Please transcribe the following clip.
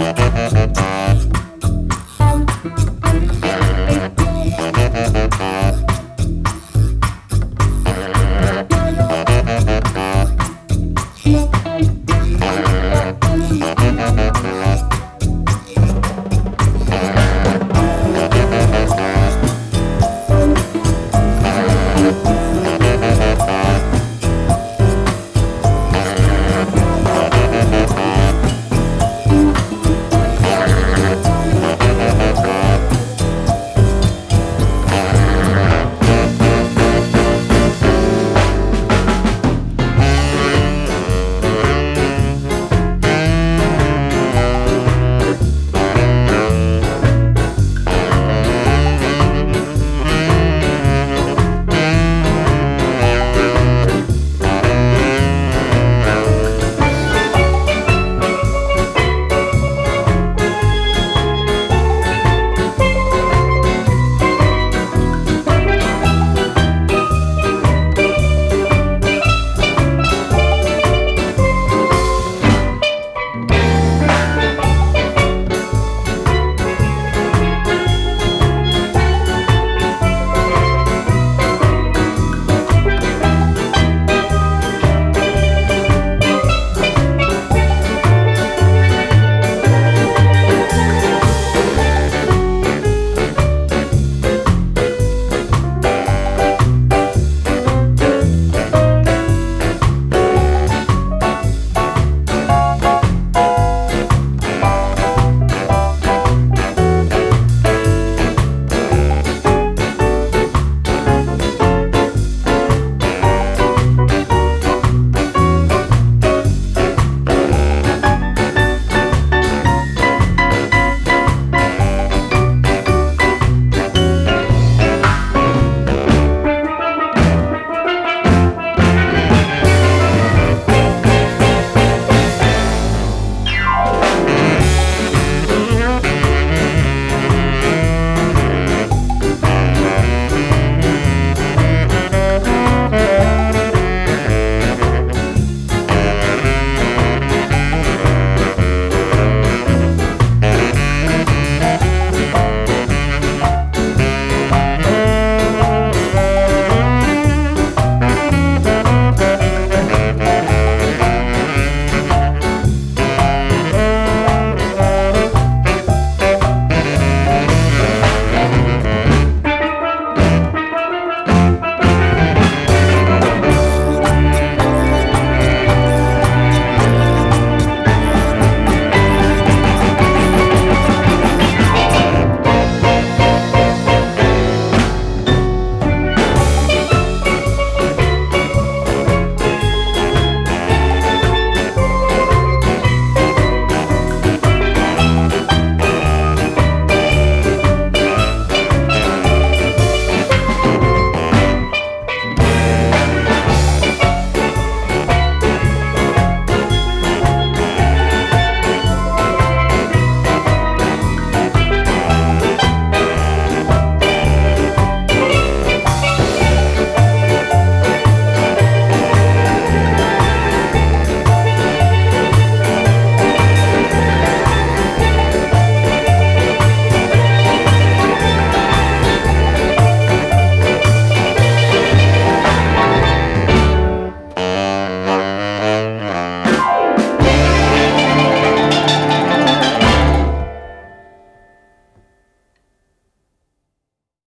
Música